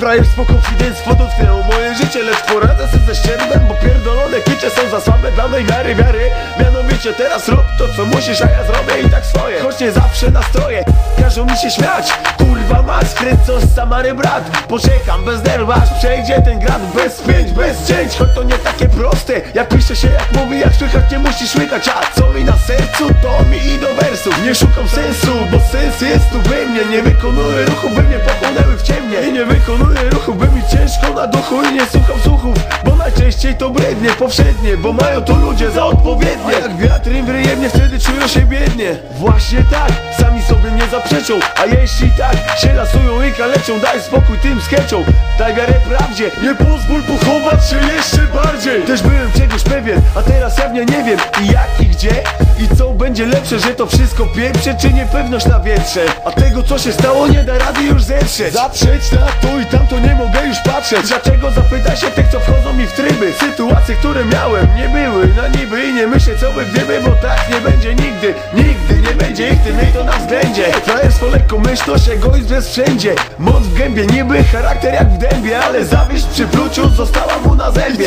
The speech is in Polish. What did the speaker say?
Frajerstwo, konfidenctwo dotknęło moje życie Lecz poradzę sobie ze ścierbem Bo pierdolone klicze są za słabe dla mej miary wiary. Mianowicie teraz rób to co musisz, a ja zrobię i tak swoje. Choć nie zawsze nastroje Każą mi się śmiać. Kurwa mać, kręcą z Samary brat? Poczekam bez nerw, aż przejdzie ten grad. Bez pięć, bez cięć Choć to nie takie proste. Jak pisze się, jak mówi, jak słychać Nie musisz łykać, a co mi na sercu To mi i do wersów. Nie szukam sensu, bo sens jest tu we mnie. Nie wykonuję ruchu, by mnie pochłonęły Nie wykonuję ruchu, by mi ciężko na duchu I nie słucham słuchów, bo najczęściej to brednie Powszednie, bo mają to ludzie za odpowiednie. A jak wiatr im wryje mnie, wtedy czują się biednie. Właśnie tak, sami zaprzeczą A jeśli tak, się lasują i kaleczą Daj spokój tym skeczom, daj wiarę prawdzie Nie pozwól pochować się jeszcze bardziej. Też byłem czegoś pewien, a teraz pewnie nie wiem I jak i gdzie i co będzie lepsze Że to wszystko pieprze, czy niepewność na wietrze. A tego co się stało nie da rady już zetrzeć Zaprzeć na to i tamto nie mogę już patrzeć. Dlaczego zapyta się tych co wchodzą mi w tryby? Sytuacje, które miałem nie były na niby I nie myślę co by gdyby, bo tak nie będzie nigdy. Nigdy nie będzie ich tym, miej to na względzie Frajerstwo, lekkomyślność, egoizm jest wszędzie. Moc w gębie, niby charakter jak w dębie Ale zawiść przy pluciu została mu na zębie